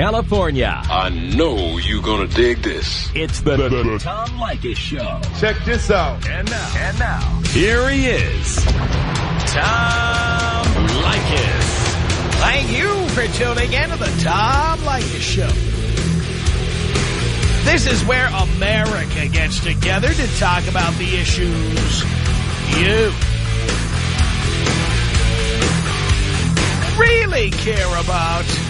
California. I know you're gonna dig this. It's the, the, the Tom Leykis Show. Check this out. And now, and now, here he is, Tom Leykis. Thank you for tuning in to the Tom Leykis Show. This is where America gets together to talk about the issues you really care about.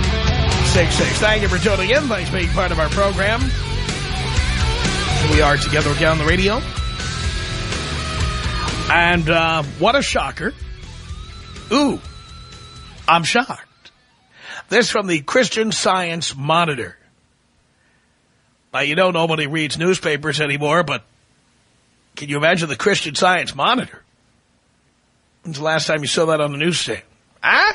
1-800-5800-866. Thank you for tuning in. Thanks for being part of our program. We are together again on the radio. And uh, what a shocker. Ooh, I'm shocked. This from the Christian Science Monitor. Now, you know nobody reads newspapers anymore, but can you imagine the Christian Science Monitor? When's the last time you saw that on the newsstand? Huh?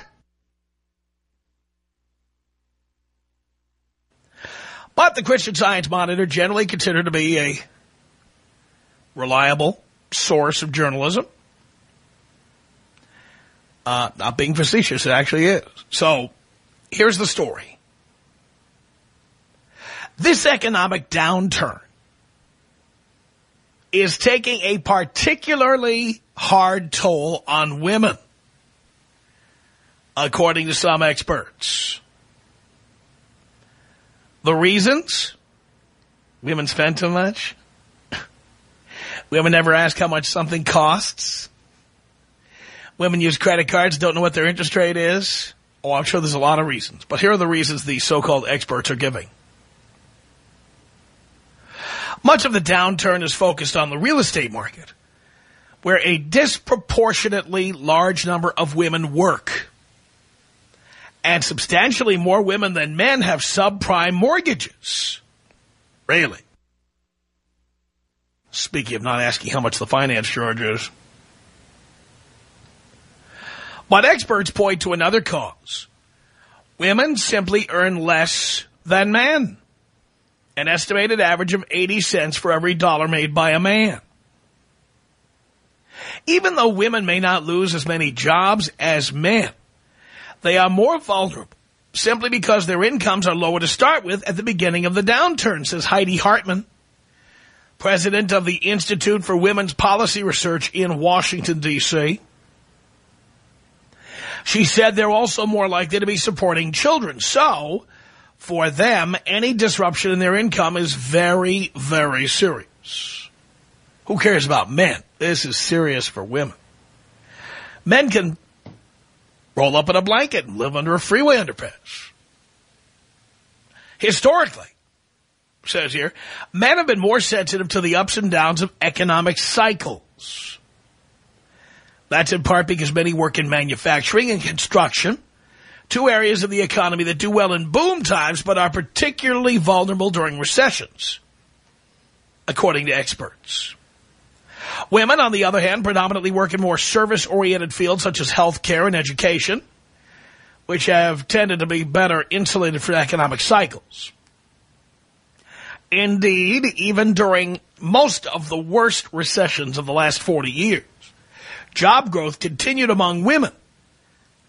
But the Christian Science Monitor, generally considered to be a reliable source of journalism. Uh, not being facetious, it actually is. So, here's the story. This economic downturn is taking a particularly hard toll on women, according to some experts. The reasons? Women spend too much. Women never ask how much something costs. Women use credit cards, don't know what their interest rate is. Oh, I'm sure there's a lot of reasons. But here are the reasons these so-called experts are giving. Much of the downturn is focused on the real estate market, where a disproportionately large number of women work. And substantially more women than men have subprime mortgages. Really? Speaking of not asking how much the finance charge is. But experts point to another cause. Women simply earn less than men. An estimated average of 80 cents for every dollar made by a man. Even though women may not lose as many jobs as men, they are more vulnerable simply because their incomes are lower to start with at the beginning of the downturn, says Heidi Hartmann, president of the Institute for Women's Policy Research in Washington, D.C. She said they're also more likely to be supporting children. So, for them, any disruption in their income is very, very serious. Who cares about men? This is serious for women. Men can roll up in a blanket and live under a freeway underpass. Historically, says here, men have been more sensitive to the ups and downs of economic cycles. That's in part because many work in manufacturing and construction, two areas of the economy that do well in boom times but are particularly vulnerable during recessions, according to experts. Women, on the other hand, predominantly work in more service-oriented fields such as healthcare and education, which have tended to be better insulated from economic cycles. Indeed, even during most of the worst recessions of the last 40 years, job growth continued among women,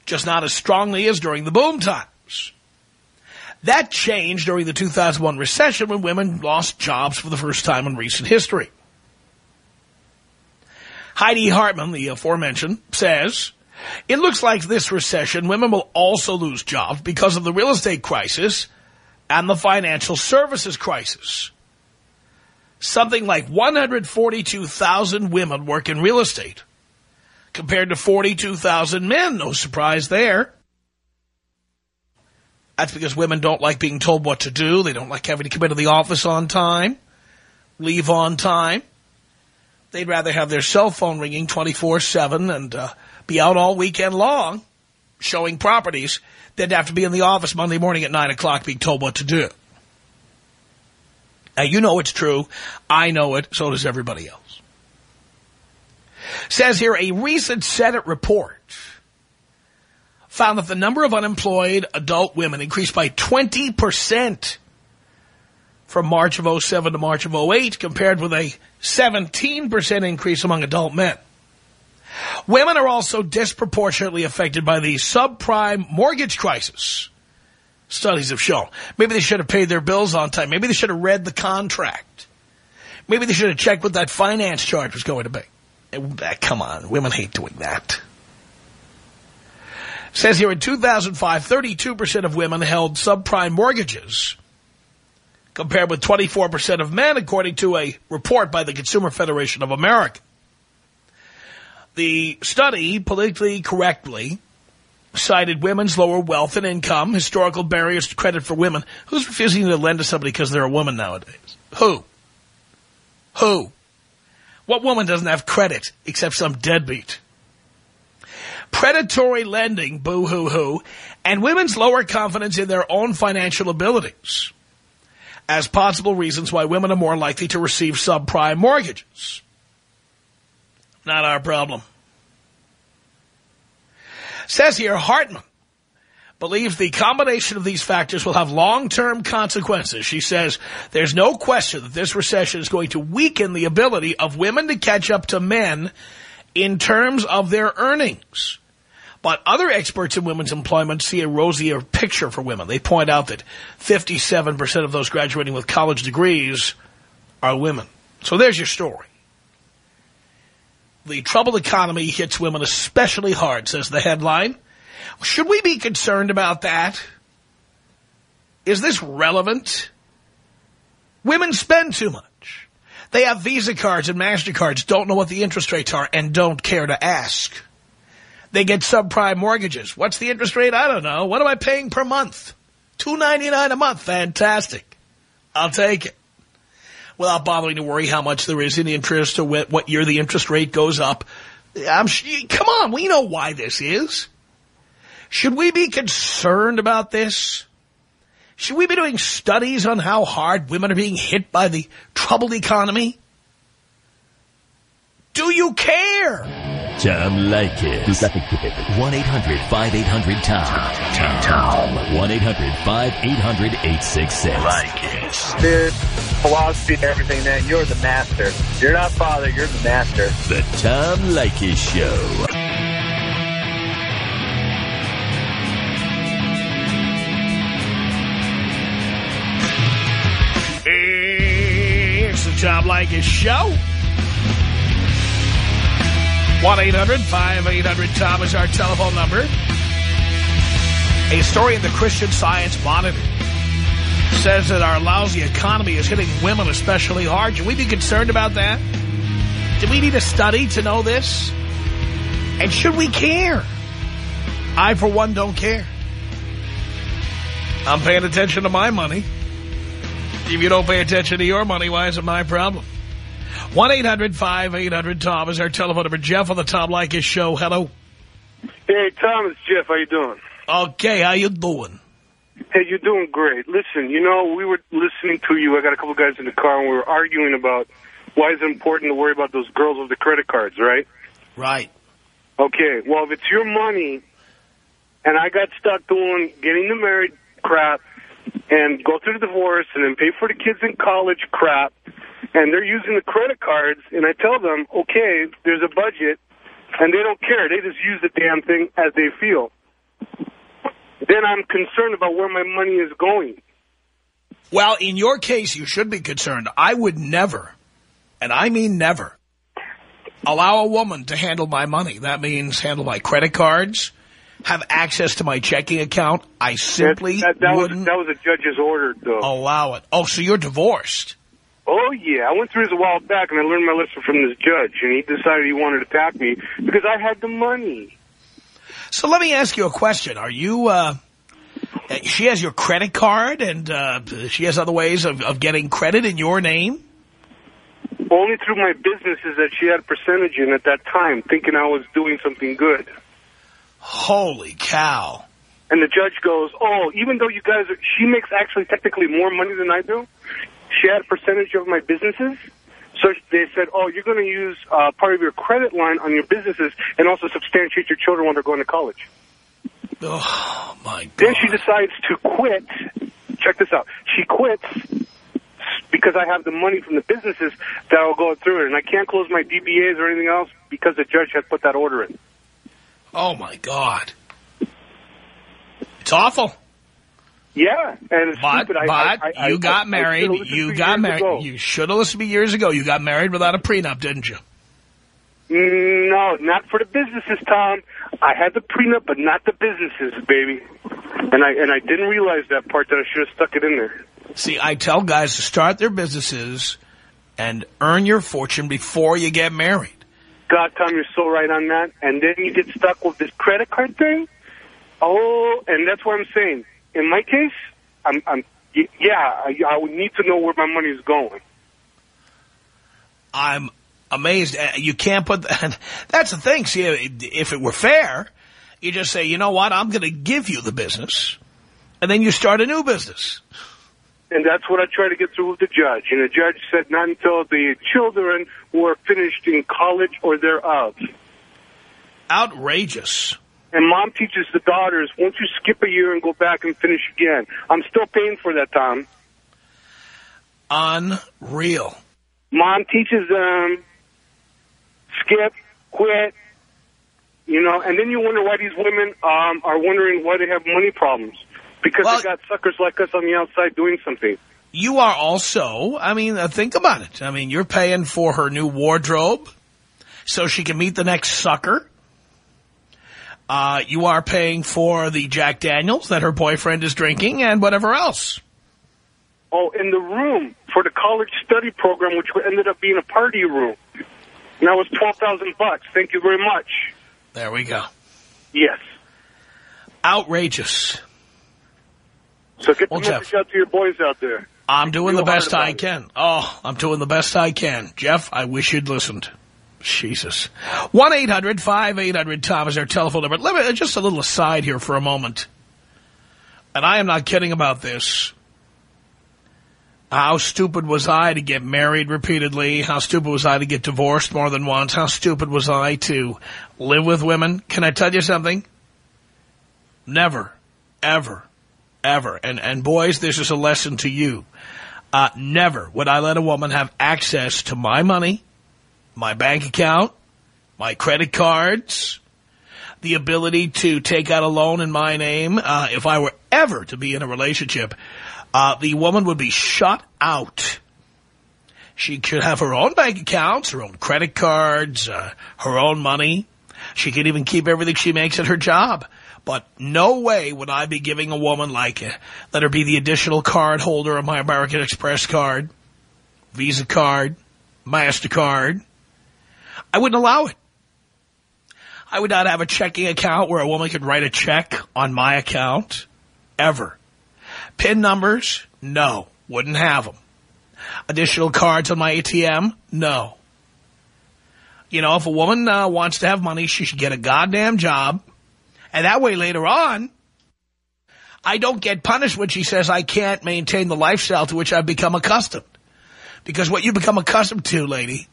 just not as strongly as during the boom times. That changed during the 2001 recession when women lost jobs for the first time in recent history. Heidi Hartmann, the aforementioned, says, it looks like this recession, women will also lose jobs because of the real estate crisis and the financial services crisis. Something like 142,000 women work in real estate compared to 42,000 men. No surprise there. That's because women don't like being told what to do. They don't like having to come into the office on time, leave on time. They'd rather have their cell phone ringing 24-7 and uh, be out all weekend long showing properties than have to be in the office Monday morning at 9 o'clock being told what to do. Now, you know it's true. I know it. So does everybody else. Says here, a recent Senate report found that the number of unemployed adult women increased by 20% from March of 07 to March of 08, compared with a 17% increase among adult men. Women are also disproportionately affected by the subprime mortgage crisis. Studies have shown. Maybe they should have paid their bills on time. Maybe they should have read the contract. Maybe they should have checked what that finance charge was going to be. Uh, come on, women hate doing that. Says here in 2005, 32% of women held subprime mortgages, compared with 24% of men, according to a report by the Consumer Federation of America. The study, politically correctly, cited women's lower wealth and income, historical barriers to credit for women. Who's refusing to lend to somebody because they're a woman nowadays? Who? Who? What woman doesn't have credit except some deadbeat? predatory lending, boo-hoo-hoo, and women's lower confidence in their own financial abilities as possible reasons why women are more likely to receive subprime mortgages. Not our problem. Says here, Hartmann believes the combination of these factors will have long-term consequences. She says there's no question that this recession is going to weaken the ability of women to catch up to men in terms of their earnings. But other experts in women's employment see a rosier picture for women. They point out that 57% of those graduating with college degrees are women. So there's your story. The troubled economy hits women especially hard, says the headline. Should we be concerned about that? Is this relevant? Women spend too much. They have Visa cards and MasterCards, don't know what the interest rates are, and don't care to ask. They get subprime mortgages. What's the interest rate? I don't know. What am I paying per month? Two ninety nine a month. Fantastic. I'll take it. Without bothering to worry how much there is in interest or what year the interest rate goes up. I'm come on, we know why this is. Should we be concerned about this? Should we be doing studies on how hard women are being hit by the troubled economy? Do you care? Tom Leykis. 1-800-5800-TOM. Tom. 1-800-5800-866. Leykis. Dude, philosophy and everything, man. You're the master. You're not father, you're the master. The Tom Leykis Show. It's the Tom Leykis Show. 1-800-5800-TOM is our telephone number. A story in the Christian Science Monitor says that our lousy economy is hitting women especially hard. Should we be concerned about that? Do we need a study to know this? And should we care? I, for one, don't care. I'm paying attention to my money. If you don't pay attention to your money, why is it my problem? 1-800-5800-TOM is our telephone number. Jeff on the Tom Leykis show. Hello. Hey, Tom, it's Jeff. How you doing? Okay, how you doing? Hey, you're doing great. Listen, you know, we were listening to you. I got a couple guys in the car, and we were arguing about why is it important to worry about those girls with the credit cards, right? Right. Okay, well, if it's your money, and I got stuck doing getting the married crap, and go through the divorce and then pay for the kids in college crap, and they're using the credit cards, and I tell them, okay, there's a budget, and they don't care. They just use the damn thing as they feel. Then I'm concerned about where my money is going. Well, in your case, you should be concerned. I would never, and I mean never, allow a woman to handle my money. That means handle my credit cards, have access to my checking account. I simply that, that, that wouldn't was, that was a judge's order, though. allow it. Oh, so you're divorced. Oh, yeah. I went through this a while back, and I learned my lesson from this judge, and he decided he wanted to attack me because I had the money. So let me ask you a question. Are you, uh, she has your credit card, and uh, she has other ways of, of getting credit in your name? Only through my businesses that she had a percentage in at that time, thinking I was doing something good. Holy cow. And the judge goes, oh, even though you guys, are, she makes actually technically more money than I do, she had a percentage of my businesses. So they said, oh, you're going to use uh, part of your credit line on your businesses and also substantiate your children when they're going to college. Oh, my God. Then she decides to quit. Check this out. She quits because I have the money from the businesses that will go through it. And I can't close my DBAs or anything else because the judge had put that order in. Oh, my God. It's awful. Yeah, and it's But, stupid. I- but I, I, you got married. should've listened to you got married. ago. You should have listened to me years ago. You got married without a prenup, didn't you? Mm, No, not for the businesses, Tom. I had the prenup, but not the businesses, baby. And I and I didn't realize that part that I should have stuck it in there. See, I tell guys to start their businesses and earn your fortune before you get married. God, Tom, you're so right on that. And then you get stuck with this credit card thing. Oh, and that's what I'm saying. In my case, I'm, I'm yeah, I, I would need to know where my money is going. I'm amazed. Uh, You can't put... that. That's the thing. See, if it were fair, you just say, you know what, I'm going to give you the business, and then you start a new business. And that's what I tried to get through with the judge. And the judge said not until the children were finished in college or thereof. Outrageous. And mom teaches the daughters, once you skip a year and go back and finish again. I'm still paying for that, Tom. Unreal. Mom teaches them, skip, quit, you know, and then you wonder why these women um, are wondering why they have money problems. Because Well- they got suckers like us on the outside doing something. You are also, I mean, uh, think about it. I mean, you're paying for her new wardrobe so she can meet the next sucker. Uh, you are paying for the Jack Daniels that her boyfriend is drinking and whatever else. Oh, in the room for the college study program, which ended up being a party room. And that was 12000 bucks. Thank you very much. There we go. Yes. Outrageous. So get the Well, Jeff. message out to your boys out there. I'm doing the best I about it. can. Oh, I'm doing the best I can. Jeff, I wish you'd listened. Jesus. 1-800-5800-TOM is our telephone number. Let me, uh, just a little aside here for a moment. And I am not kidding about this. How stupid was I to get married repeatedly? How stupid was I to get divorced more than once? How stupid was I to live with women? Can I tell you something? Never, ever, ever. And, and boys, this is a lesson to you. Uh, never would I let a woman have access to my money, my bank account, my credit cards, the ability to take out a loan in my name. Uh, if I were ever to be in a relationship, uh, the woman would be shut out. She could have her own bank accounts, her own credit cards, uh, her own money. She could even keep everything she makes at her job. But no way would I be giving a woman like, uh, let her be the additional card holder of my American Express card, Visa card, MasterCard. I wouldn't allow it. I would not have a checking account where a woman could write a check on my account, ever. PIN numbers? No. Wouldn't have them. Additional cards on my ATM? No. You know, if a woman uh, wants to have money, she should get a goddamn job. And that way later on, I don't get punished when she says I can't maintain the lifestyle to which I've become accustomed. Because what you become accustomed to, lady,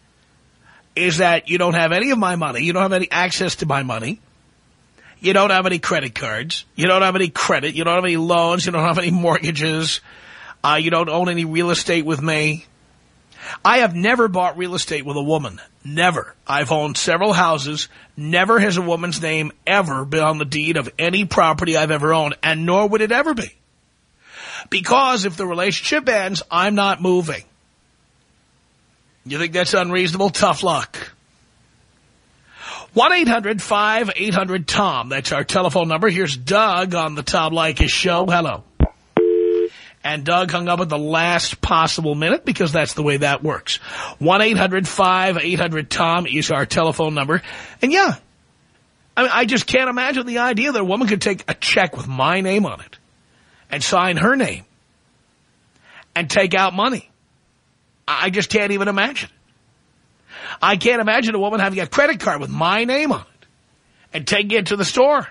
is that you don't have any of my money. You don't have any access to my money. You don't have any credit cards. You don't have any credit. You don't have any loans. You don't have any mortgages. Uh, you don't own any real estate with me. I have never bought real estate with a woman. Never. I've owned several houses. Never has a woman's name ever been on the deed of any property I've ever owned, and nor would it ever be. Because if the relationship ends, I'm not moving. You think that's unreasonable? Tough luck. 1-800-5800-TOM. That's our telephone number. Here's Doug on the Tom Leykis show. Hello. And Doug hung up at the last possible minute because that's the way that works. 1-800-5800-TOM is our telephone number. And yeah, I, mean, I just can't imagine the idea that a woman could take a check with my name on it and sign her name and take out money. I just can't even imagine. I can't imagine a woman having a credit card with my name on it and taking it to the store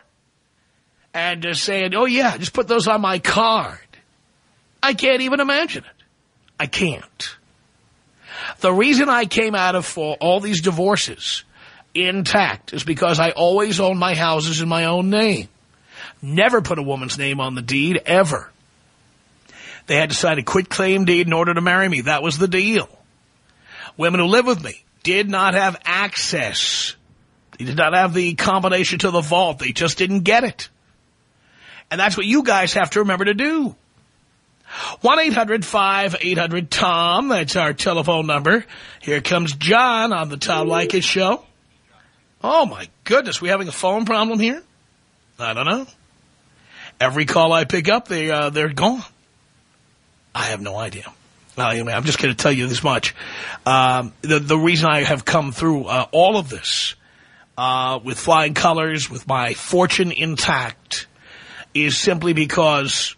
and just saying, oh, yeah, just put those on my card. I can't even imagine it. I can't. The reason I came out of for all these divorces intact is because I always owned my houses in my own name. Never put a woman's name on the deed, ever. They had to sign a quit claim deed in order to marry me. That was the deal. Women who live with me did not have access. They did not have the combination to the vault. They just didn't get it. And that's what you guys have to remember to do. 1-800-5800-TOM. That's our telephone number. Here comes John on the Tom Leykis show. Oh, my goodness. We having a phone problem here? I don't know. Every call I pick up, they, uh, they're gone. I have no idea. I'm just going to tell you this much. Um, the, the reason I have come through uh, all of this uh, with flying colors, with my fortune intact, is simply because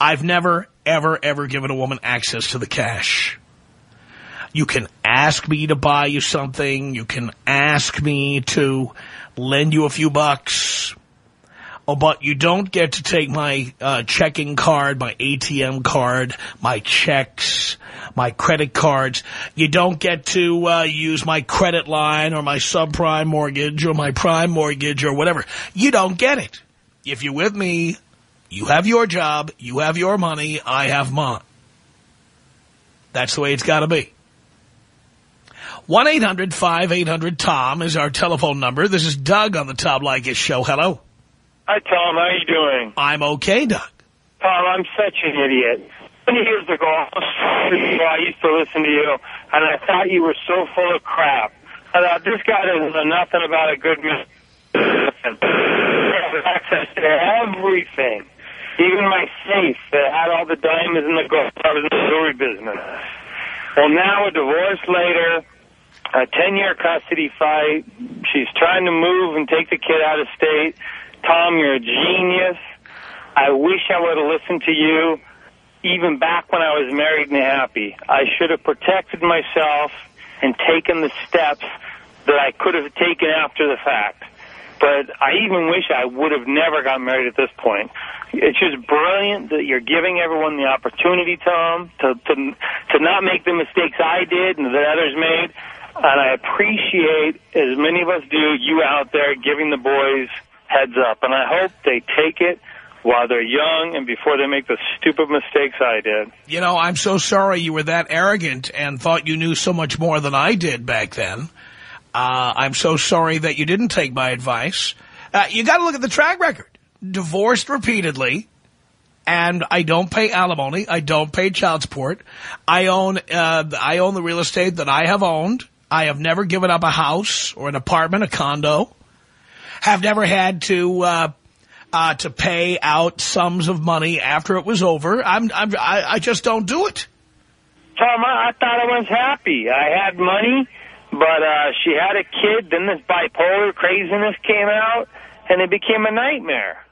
I've never, ever, ever given a woman access to the cash. You can ask me to buy you something. You can ask me to lend you a few bucks. Oh, but you don't get to take my uh, checking card, my ATM card, my checks, my credit cards. You don't get to uh, use my credit line or my subprime mortgage or my prime mortgage or whatever. You don't get it. If you're with me, you have your job, you have your money, I have mine. That's the way it's got to be. 1-800-5800-TOM is our telephone number. This is Doug on the Tom Leykis show. Hello. Hi, Tom. How you doing? I'm okay, Doug. Tom, I'm such an idiot. Many years ago, I used to listen to you, and I thought you were so full of crap. I thought, this guy doesn't know nothing about a good man. access to everything. Even my safe that had all the diamonds and the gold. I was in the jewelry business. Well, now a divorce later, a 10-year custody fight. She's trying to move and take the kid out of state. Tom, you're a genius. I wish I would have listened to you even back when I was married and happy. I should have protected myself and taken the steps that I could have taken after the fact. But I even wish I would have never got married at this point. It's just brilliant that you're giving everyone the opportunity, Tom, to, to, to not make the mistakes I did and that others made. And I appreciate, as many of us do, you out there giving the boys heads up. And I hope they take it while they're young and before they make the stupid mistakes I did. You know, I'm so sorry you were that arrogant and thought you knew so much more than I did back then. Uh, I'm so sorry that you didn't take my advice. Uh, you got to look at the track record. Divorced repeatedly, and I don't pay alimony. I don't pay child support. I own uh, I own the real estate that I have owned. I have never given up a house or an apartment, a condo have never had to uh, uh, to pay out sums of money after it was over. I'm, I'm I, I just don't do it. Tom, I, I thought I was happy. I had money, but uh, she had a kid. Then this bipolar craziness came out, and it became a nightmare.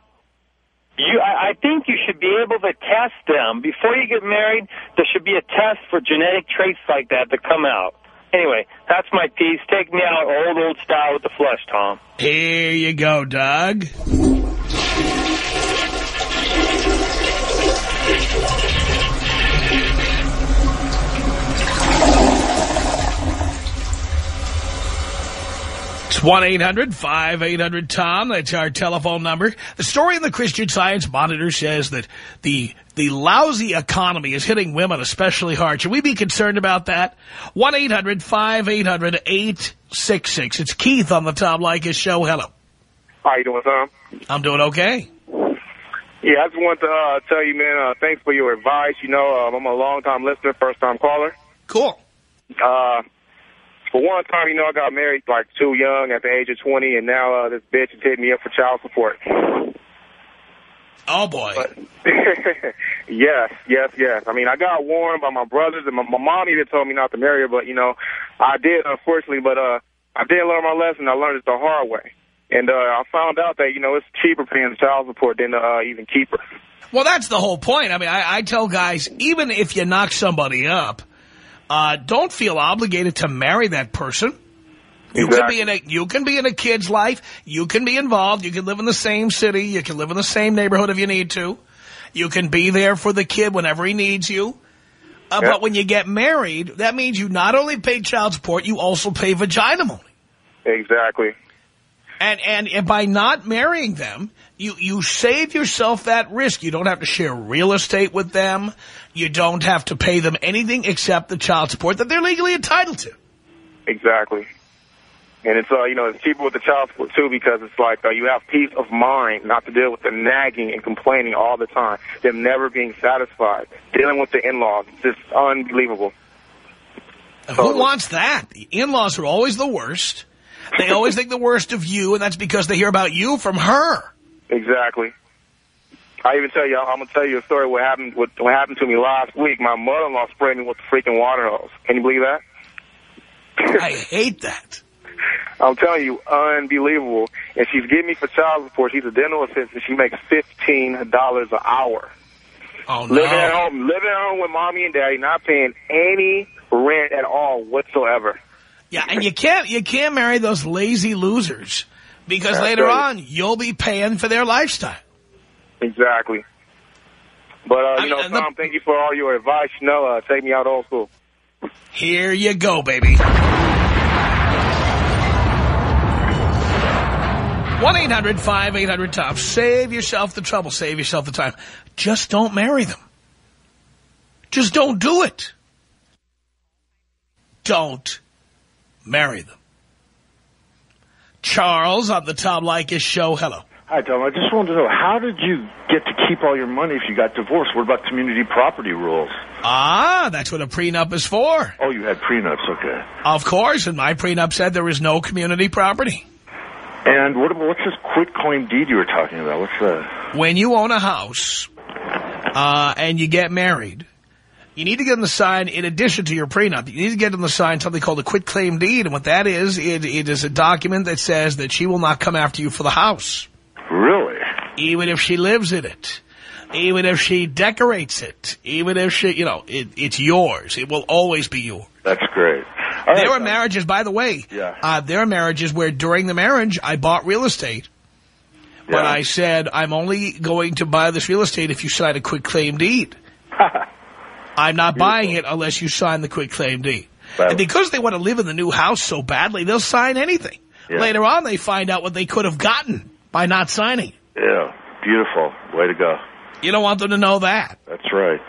You, I, I think you should be able to test them. Before you get married, there should be a test for genetic traits like that to come out. Anyway, that's my piece. Take me out old, old style with the flush, Tom. Here you go, Doug. It's 1-800-5800-TOM. That's our telephone number. The story in the Christian Science Monitor says that the the lousy economy is hitting women especially hard. Should we be concerned about that? 1-800-5800-866. It's Keith on the Tom Leykis show. Hello. How you doing, Tom? I'm doing okay. Yeah, I just want to uh, tell you, man, uh, thanks for your advice. You know, uh, I'm a long-time listener, first-time caller. Cool. Uh, for one time, you know, I got married like too young at the age of 20, and now uh, this bitch is hitting me up for child support. Oh, boy. But, yes, yes, yes. I mean, I got warned by my brothers, and my, my mom even told me not to marry her, but, you know, I did, unfortunately, but uh, I did learn my lesson. I learned it the hard way. And uh, I found out that, you know, it's cheaper paying child support than uh, even keep her. Well, that's the whole point. I mean, I, I tell guys, even if you knock somebody up, uh, don't feel obligated to marry that person. You Exactly. can be in a you can be in a kid's life. You can be involved. You can live in the same city. You can live in the same neighborhood if you need to. You can be there for the kid whenever he needs you. Uh, Yeah. But when you get married, that means you not only pay child support, you also pay vagina money. Exactly. And, and and by not marrying them, you you save yourself that risk. You don't have to share real estate with them. You don't have to pay them anything except the child support that they're legally entitled to. Exactly. And it's uh, you know, it's cheaper with the child support too because it's like uh, you have peace of mind not to deal with the nagging and complaining all the time, them never being satisfied, dealing with the in-laws. It's just unbelievable. Who Totally. wants that? The in-laws are always the worst. They always think the worst of you, and that's because they hear about you from her. Exactly. I even tell you, I'm gonna tell you a story. What happened? What, what happened to me last week? My mother-in-law sprayed me with the freaking water hose. Can you believe that? I hate that. I'm telling you, unbelievable. And she's giving me for child support. She's a dental assistant. She makes fifteen dollars an hour. Oh, Living at home, living at home with mommy and daddy, not paying any rent at all whatsoever. Yeah, and you can't you can't marry those lazy losers because That's later right. on you'll be paying for their lifestyle. Exactly. But uh, you know, mean, the- Tom, thank you for all your advice. You know, uh, take me out old school. Here you go, baby. 1-800-5800-TOP. Save yourself the trouble. Save yourself the time. Just don't marry them. Just don't do it. Don't marry them. Charles on the Tom Leykis show. Hello. Hi, Tom. I just wanted to know, how did you get to keep all your money if you got divorced? What about community property rules? Ah, that's what a prenup is for. Oh, you had prenups, okay. Of course, and my prenup said there is no community property. And what about, what's this quit claim deed you were talking about? What's that? when you own a house uh, and you get married, you need to get them to sign, in addition to your prenup, you need to get them to sign something called a quit claim deed. And what that is, it, it is a document that says that she will not come after you for the house, Really? even if she lives in it, even if she decorates it, even if she, you know, it, it's yours. It will always be yours. That's great. All there right, are marriages, by the way, Yeah. uh, there are marriages where during the marriage I bought real estate. But Yeah. I said, I'm only going to buy this real estate if you sign a quit claim deed. I'm not buying it unless you sign the quit claim deed. And because they want to live in the new house so badly, they'll sign anything. Yeah. Later on, they find out what they could have gotten by not signing. Yeah, beautiful. Way to go. You don't want them to know that. That's right.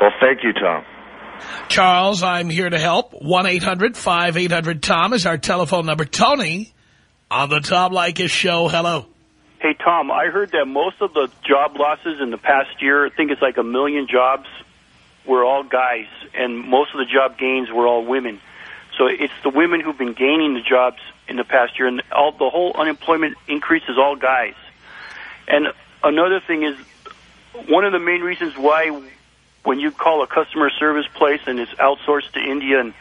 Well, thank you, Tom. Charles, I'm here to help. 1-800-5800-TOM is our telephone number. Tony on the Tom Leykis show. Hello. Hey, Tom, I heard that most of the job losses in the past year, I think it's like a million jobs, were all guys, and most of the job gains were all women. So it's the women who've been gaining the jobs in the past year, and all the whole unemployment increase is all guys. And another thing is, one of the main reasons why when you call a customer service place and it's outsourced to India and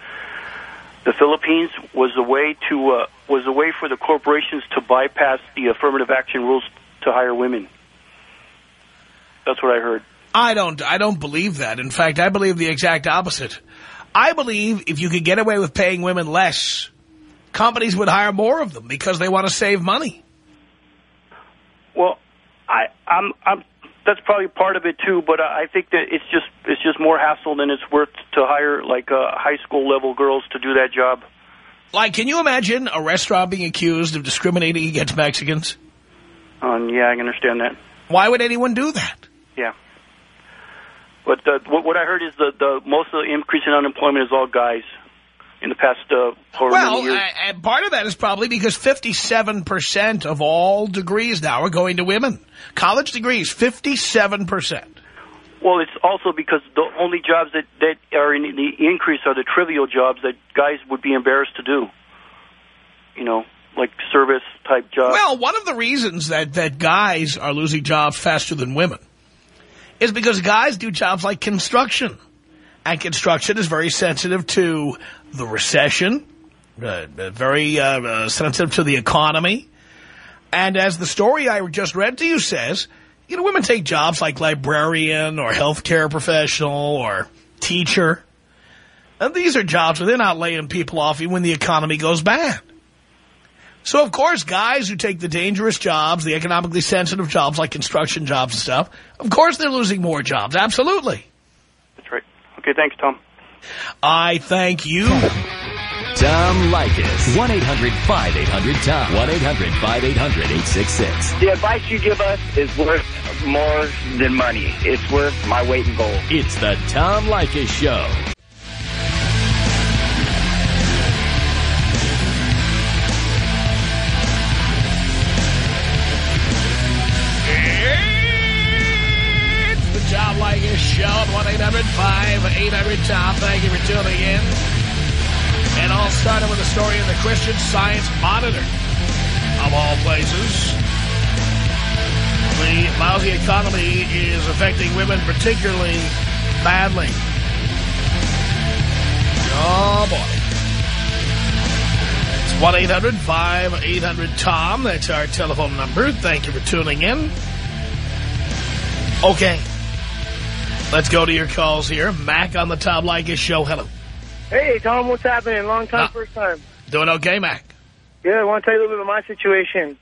the Philippines was a way to uh, was a way for the corporations to bypass the affirmative action rules to hire women. That's what I heard. I don't, I don't believe that. In fact, I believe the exact opposite. I believe if you could get away with paying women less, companies would hire more of them because they want to save money. Well, I I'm I'm that's probably part of it too, but I I think that it's just it's just more hassle than it's worth to hire like uh, high school level girls to do that job. Like, can you imagine a restaurant being accused of discriminating against Mexicans? Um, yeah, I can understand that. Why would anyone do that? Yeah. But uh, what, what I heard is the, the most of the increase in unemployment is all guys in the past uh, Well, years. and part of that is probably because 57% of all degrees now are going to women. College degrees, 57%. Well, it's also because the only jobs that, that are in the increase are the trivial jobs that guys would be embarrassed to do. You know, like service type jobs. Well, one of the reasons that, that guys are losing jobs faster than women is because guys do jobs like construction. And construction is very sensitive to the recession, uh, uh, very uh, uh, sensitive to the economy. And as the story I just read to you says, you know, women take jobs like librarian or healthcare professional or teacher. And these are jobs where they're not laying people off even when the economy goes bad. So, of course, guys who take the dangerous jobs, the economically sensitive jobs like construction jobs and stuff, of course they're losing more jobs. Absolutely. That's right. Okay, thanks, Tom. I thank you. Tom Leykis. 1-800-5800-TOM. 1-800-5800-866. The advice you give us is worth more than money. It's worth my weight in gold. It's the Tom Leykis Show. Show at 1-800-5800-TOM. Thank you for tuning in. And all started with a story in the Christian Science Monitor, of all places. The lousy economy is affecting women particularly badly. Oh, boy. It's 1-800-5800-TOM. That's our telephone number. Thank you for tuning in. Okay. Let's go to your calls here. Mac on the Tom Leykis show. Hello. Hey, Tom, what's happening? Long time, Ah. first time. Doing okay, Mac? Yeah, I want to tell you a little bit about my situation.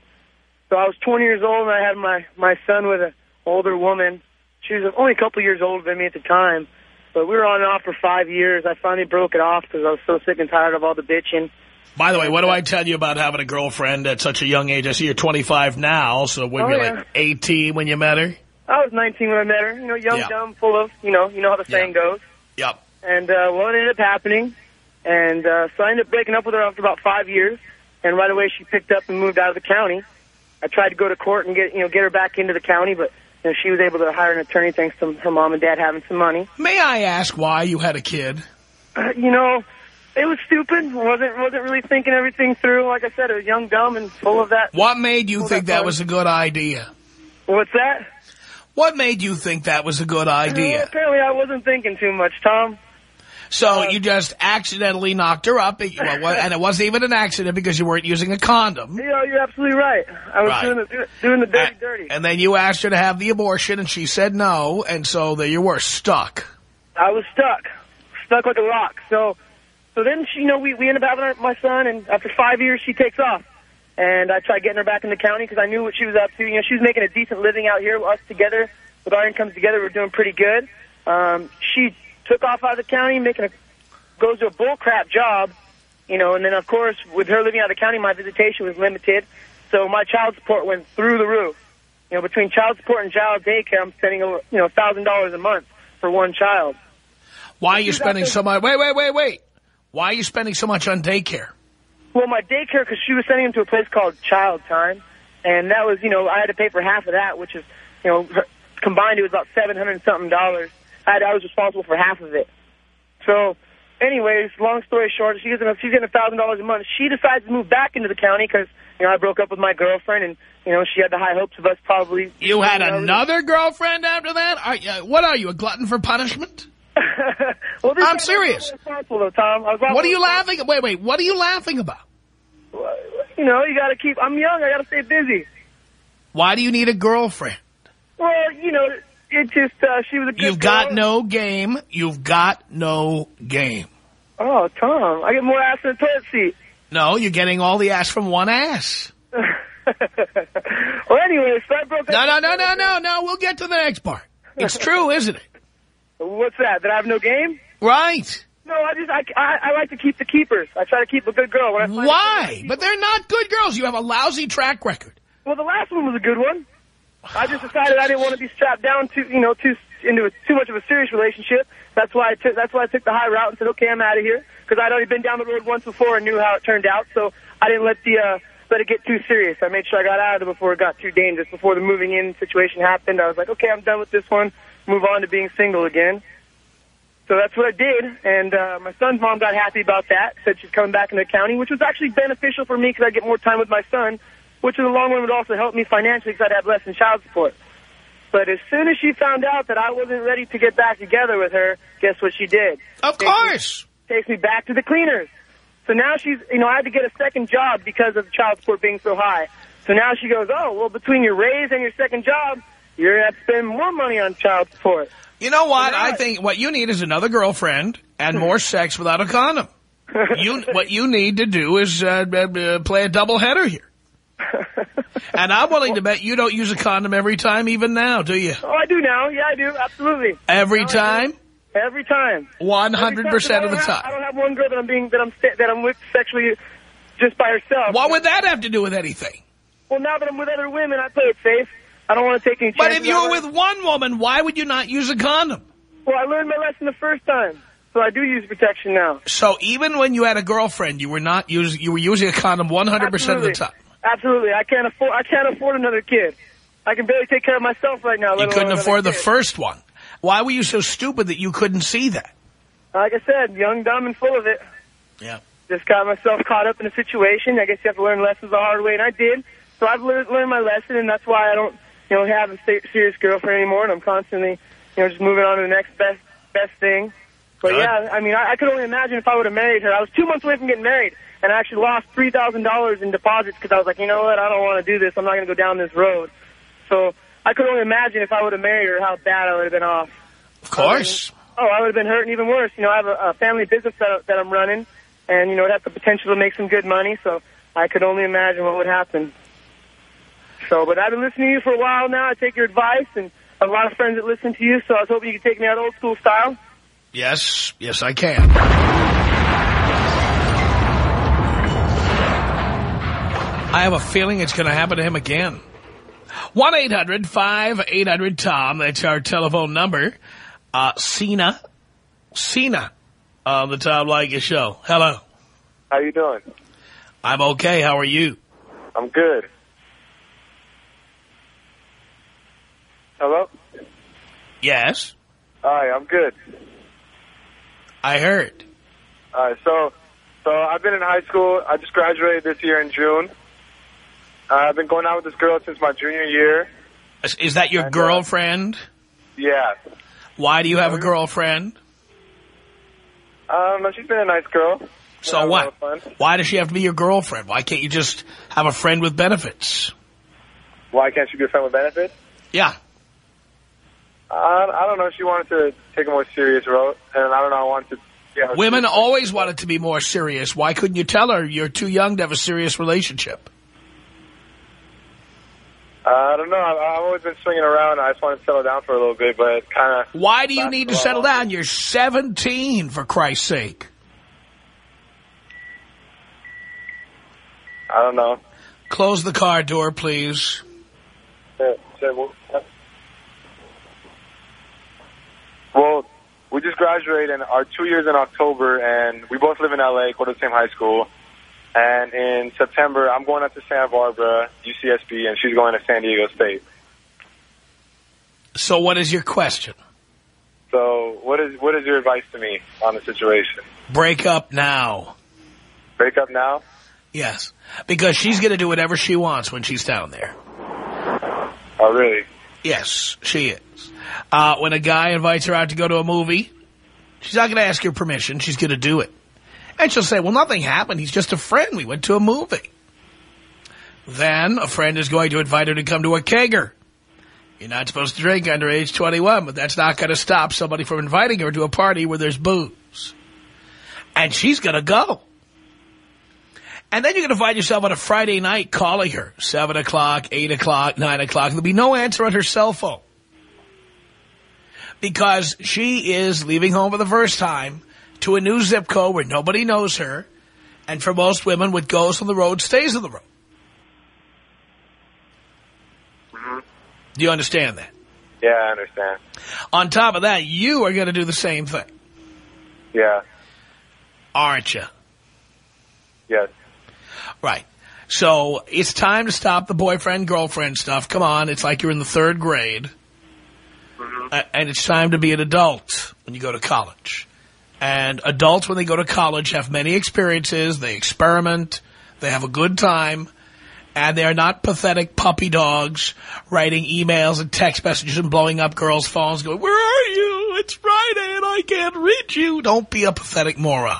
So I was 20 years old, and I had my, my son with an older woman. She was only a couple years older than me at the time. But we were on and off for five years. I finally broke it off because I was so sick and tired of all the bitching. By the way, what do I tell you about having a girlfriend at such a young age? I see you're 25 now, so when Oh, you're yeah. like 18 when you met her? I was 19 when I met her. You know, young, Yeah. dumb, full of, you know, you know how the saying goes. Yep. And, uh, well, it ended up happening. And, uh, so I ended up breaking up with her after about five years. And right away she picked up and moved out of the county. I tried to go to court and get, you know, get her back into the county, but, you know, she was able to hire an attorney thanks to her mom and dad having some money. May I ask why you had a kid? Uh, you know, it was stupid. wasn't wasn't really thinking everything through. Like I said, I was young, dumb, and full of that. What made you think that's that was a good idea? What's that? What made you think that was a good Well, idea? Uh, apparently, I wasn't thinking too much, Tom. So you just accidentally knocked her up, It- well, what- and it wasn't even an accident because you weren't using a condom. You know, you're absolutely right. I was Right. doing the doing the dirty, A- dirty. And then you asked her to have the abortion, and she said no, and so there you were, stuck. I was stuck, stuck like a rock. So, so then she, you know, we we ended up having our, my son, and after five years, she takes off. And I tried getting her back in the county because I knew what she was up to. You know, she was making a decent living out here. Us together, with our incomes together, we were doing pretty good. Um, she took off out of the county, making a goes to a bullcrap job. You know, and then of course, with her living out of the county, my visitation was limited. So my child support went through the roof. You know, between child support and child daycare, I'm spending you know, thousand dollars a month for one child. Why are you She's spending so much? Wait, wait, wait, wait. Why are you spending so much on daycare? Well, my daycare, because she was sending him to a place called Child Time, and that was, you know, I had to pay for half of that, which is, you know, combined it was about seven hundred and something dollars. I, had, I was responsible for half of it. So, anyways, long story short, she's getting she's getting a thousand dollars a month. She decides to move back into the county because, you know, I broke up with my girlfriend, and you know, she had the high hopes of us probably. You had another girlfriend after that? Are, uh, what are you, a glutton for punishment? well, I'm time I was serious. though, Tom. What are you laughing? Wait, wait. What are you laughing about? You know, you got to keep. I'm young. I got to stay busy. Why do you need a girlfriend? Well, you know, it just uh, she was a good You've got no game. You've got no game. Oh, Tom, I get more ass than a toilet seat. No, you're getting all the ass from one ass. well, anyway, so I broke. No, no, no, no, no, no. We'll get to the next part. It's true, isn't it? What's that? That I have no game? Right. No, I just I, I, I like to keep the keepers. I try to keep a good girl. When I find Why? But they're not good girls. You have a lousy track record. Well, the last one was a good one. I just decided I didn't want to be strapped down too, you know, too into a, too much of a serious relationship. That's why I took that's why I took the high route and said, okay, I'm out of here because I'd already been down the road once before and knew how it turned out. So I didn't let the uh, let it get too serious. I made sure I got out of it before it got too dangerous. Before the moving in situation happened, I was like, okay, I'm done with this one. Move on to being single again. So that's what I did, and uh, my son's mom got happy about that. Said she's coming back into the county, which was actually beneficial for me because I get more time with my son, which in the long run would also help me financially because I'd have less in child support. But as soon as she found out that I wasn't ready to get back together with her, guess what she did? Of Takes me- course. takes me back to the cleaners. So now she's, you know, I had to get a second job because of child support being so high. So now she goes, oh, well, between your raise and your second job, you're going to have to spend more money on child support. You know what? I think what you need is another girlfriend and more sex without a condom. You, what you need to do is uh, uh, play a double header here. And I'm willing to bet you don't use a condom every time, even now, do you? Oh, I do now. Yeah, I do. Absolutely. Every Now time? Every time. 100% of the have- time. I don't have one girl that I'm being that I'm that I'm with sexually just by herself. What would that have to do with anything? Well, now that I'm with other women, I play it safe. I don't want to take any chances. But if you were with one woman, why would you not use a condom? well, I learned my lesson the first time, so I do use protection now. So even when you had a girlfriend, you were not using you were using a condom 100% of the time. Absolutely, I can't afford. I can't afford another kid. I can barely take care of myself right now. You couldn't afford the kid. first one. Why were you so stupid that you couldn't see that? Like I said, young, dumb, and full of it. Yeah. Just got myself caught up in a situation. I guess you have to learn lessons the hard way, and I did. So I've learned my lesson, and that's why I don't, you know, have a serious girlfriend anymore. And I'm constantly, you know, just moving on to the next best best thing. But Good. yeah, I mean, I, I could only imagine if I would have married her. I was two months away from getting married, and I actually lost three thousand dollars in deposits because I was like, you know what, I don't want to do this. I'm not going to go down this road. So I could only imagine if I would have married her how bad I would have been off. Of course. Oh, I would have been hurting even worse. You know, I have a, a family business that, that I'm running, and, you know, it has the potential to make some good money, so I could only imagine what would happen. So, but I've been listening to you for a while now. I take your advice, and a lot of friends that listen to you, so I was hoping you could take me out old school style. Yes, yes, I can. I have a feeling it's going to happen to him again. 1-800-5800-TOM. That's our telephone number. Uh, Cena. Cena on the Tom Leykis show. Hello. How you doing? I'm okay. How are you? I'm good. Hello? Yes, Hi, I'm good. I heard. All right, so so I've been in high school. I just graduated this year in June. Uh, I've been going out with this girl since my junior year. Is, is that your And, uh, girlfriend? Yeah. Why do you have a girlfriend? I. She's been a nice girl. So what? Why does she have to be your girlfriend? Why can't you just have a friend with benefits? Why can't she be a friend with benefits? Yeah. I, I don't know. She wanted to take a more serious route, and I don't know. I wanted to. Yeah, Women always want it to be more serious. Why couldn't you tell her you're too young to have a serious relationship? Uh, I don't know. I've, I've always been swinging around. I just want to settle down for a little bit, but kind of. Why do you need to settle down? You're 17, for Christ's sake. I don't know. Close the car door, please. Yeah, so, well, Well, we just graduated in our two years in October, and we both live in L.A., go to the same high school. And in September, I'm going up to Santa Barbara, UCSB, and she's going to San Diego State. So what is your question? So what is what is your advice to me on the situation? Break up now. Break up now? Yes. Because she's going to do whatever she wants when she's down there. Oh, really? Yes, she is. Uh, when a guy invites her out to go to a movie, she's not going to ask your permission. She's going to do it. And she'll say, well, nothing happened. He's just a friend. We went to a movie. Then a friend is going to invite her to come to a kegger. You're not supposed to drink under age 21, but that's not going to stop somebody from inviting her to a party where there's booze. And she's going to go. And then you're going to find yourself on a Friday night calling her, 7 o'clock, 8 o'clock, 9 o'clock. There'll be no answer on her cell phone. Because she is leaving home for the first time to a new zip code where nobody knows her. And for most women, what goes on the road stays on the road. Mm-hmm. Do you understand that? Yeah, I understand. On top of that, you are going to do the same thing, Yeah. aren't you? Yes. Right. So it's time to stop the boyfriend-girlfriend stuff. Come on, it's like you're in the third grade. Mm-hmm. A- And it's time to be an adult when you go to college. And adults, when they go to college, have many experiences. They experiment. They have a good time. And they're not pathetic puppy dogs writing emails and text messages and blowing up girls' phones going, where are you? It's Friday and I can't reach you. Don't be a pathetic moron.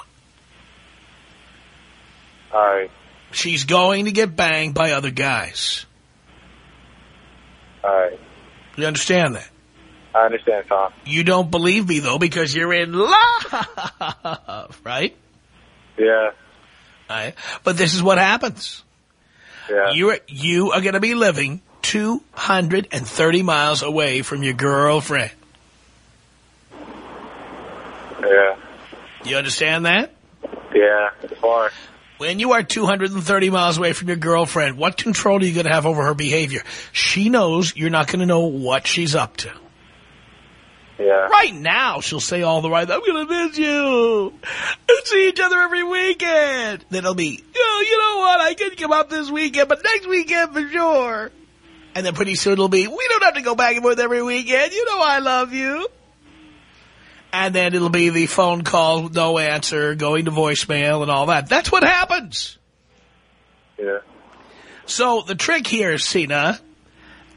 All right. She's going to get banged by other guys. All right. You understand that? I understand, Tom. You don't believe me, though, because you're in love, right? Yeah. Right? But this is what happens. Yeah. You are, you are going to be living 230 miles away from your girlfriend. Yeah. You understand that? Yeah. It's far. When you are 230 miles away from your girlfriend, what control are you going to have over her behavior? She knows you're not going to know what she's up to. Yeah. Right now, she'll say all the right, I'm going to miss you. We'll see each other every weekend. Then it'll be, oh, you know what, I could come up this weekend, but next weekend for sure. And then pretty soon it'll be, we don't have to go back and forth every weekend. You know I love you. And then it'll be the phone call, no answer, going to voicemail and all that. That's what happens. Yeah. So the trick here, Cena,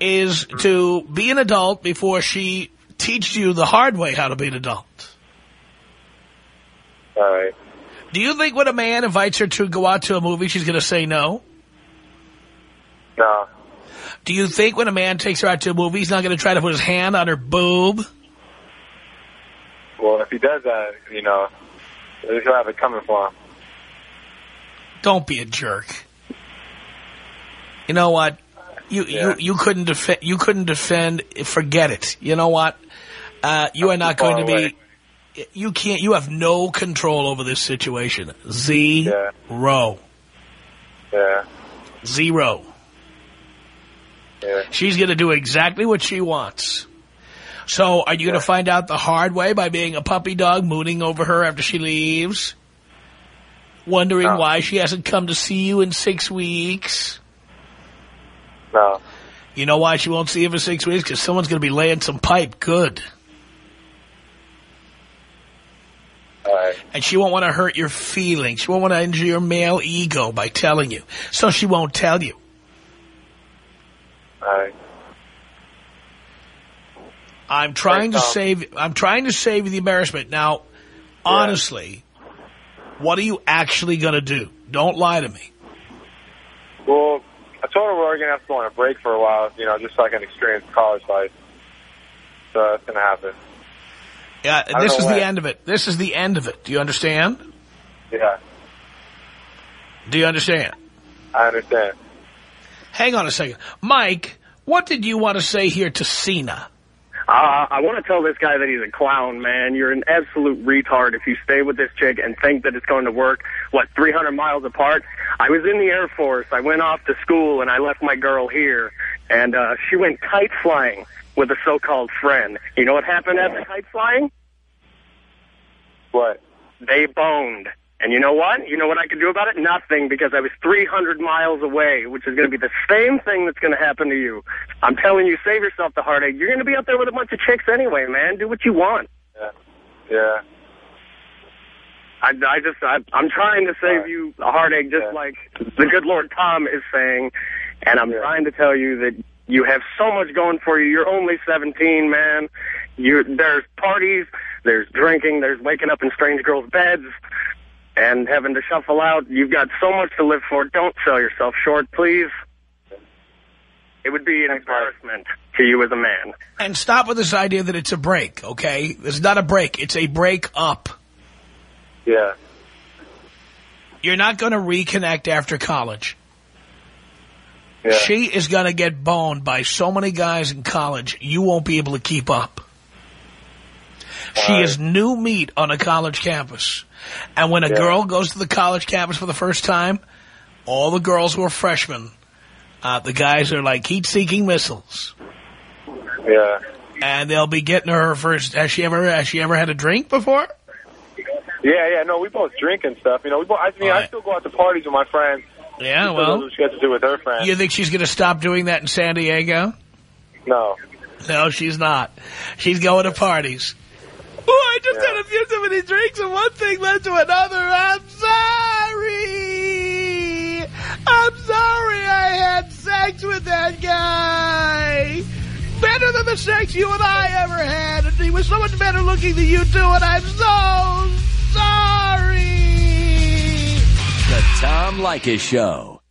is to be an adult before she teaches you the hard way how to be an adult. All right. Do you think when a man invites her to go out to a movie, she's going to say no? No. Do you think when a man takes her out to a movie, he's not going to try to put his hand on her boob? Well, if he does that, you know, he'll have it coming for him. Don't be a jerk. You know what? You Yeah. you you couldn't defend. You couldn't defend. Forget it. You know what? Uh, you are not going to far be. You can't. You have no control over this situation. Zero. Yeah. Zero. Yeah. She's going to do exactly what she wants. So are you going to find out the hard way by being a puppy dog mooning over her after she leaves? Wondering No. why she hasn't come to see you in six weeks? No. You know why she won't see you for six weeks? Because someone's going to be laying some pipe good. All right. And she won't want to hurt your feelings. She won't want to injure your male ego by telling you. So she won't tell you. All right. I'm trying to save. I'm trying to save you the embarrassment. Now, honestly, what are you actually going to do? Don't lie to me. Well, I told her we were going to have to go on a break for a while, you know, just so I can experience college life. So that's going to happen. Yeah, this is when. the end of it. This is the end of it. Do you understand? Yeah. Do you understand? I understand. Hang on a second, Mike. What did you want to say here to Cena? Uh, I want to tell this guy that he's a clown, man. You're an absolute retard if you stay with this chick and think that it's going to work, what, 300 miles apart? I was in the Air Force. I went off to school, and I left my girl here. And uh, she went kite flying with a so-called friend. You know what happened after kite flying? What? They boned. And you know what? You know what I could do about it? Nothing, because I was 300 miles away, which is going to be the same thing that's going to happen to you. I'm telling you, save yourself the heartache. You're going to be out there with a bunch of chicks anyway, man. Do what you want. Yeah. Yeah. I, I just, I, I'm trying to save you a heartache, just like the good Lord Tom is saying. And I'm trying to tell you that you have so much going for you. You're only 17, man. You, there's parties, there's drinking, there's waking up in strange girls' beds, and having to shuffle out. You've got so much to live for. Don't sell yourself short, please. It would be an embarrassment to you as a man. And stop with this idea that it's a break, okay? It's not a break. It's a break up. Yeah. You're not going to reconnect after college. Yeah. She is going to get boned by so many guys in college, you won't be able to keep up. She is new meat on a college campus. And when a Yeah. girl goes to the college campus for the first time, all the girls who are freshmen, uh, the guys are like heat-seeking missiles. Yeah. And they'll be getting her first. Has she ever, has she ever had a drink before? Yeah, yeah, no, we both drink and stuff. You know, we both, I mean, I still go out to parties with my friends. Yeah, She well. what she has to do with her friends. You think she's going to stop doing that in San Diego? No. No, she's not. She's going to parties. Oh, I just had a few too many drinks and one thing led to another. I'm sorry. I'm sorry I had sex with that guy. Better than the sex you and I ever had. And he was so much better looking than you two, and I'm so sorry. The Tom Leykis Show.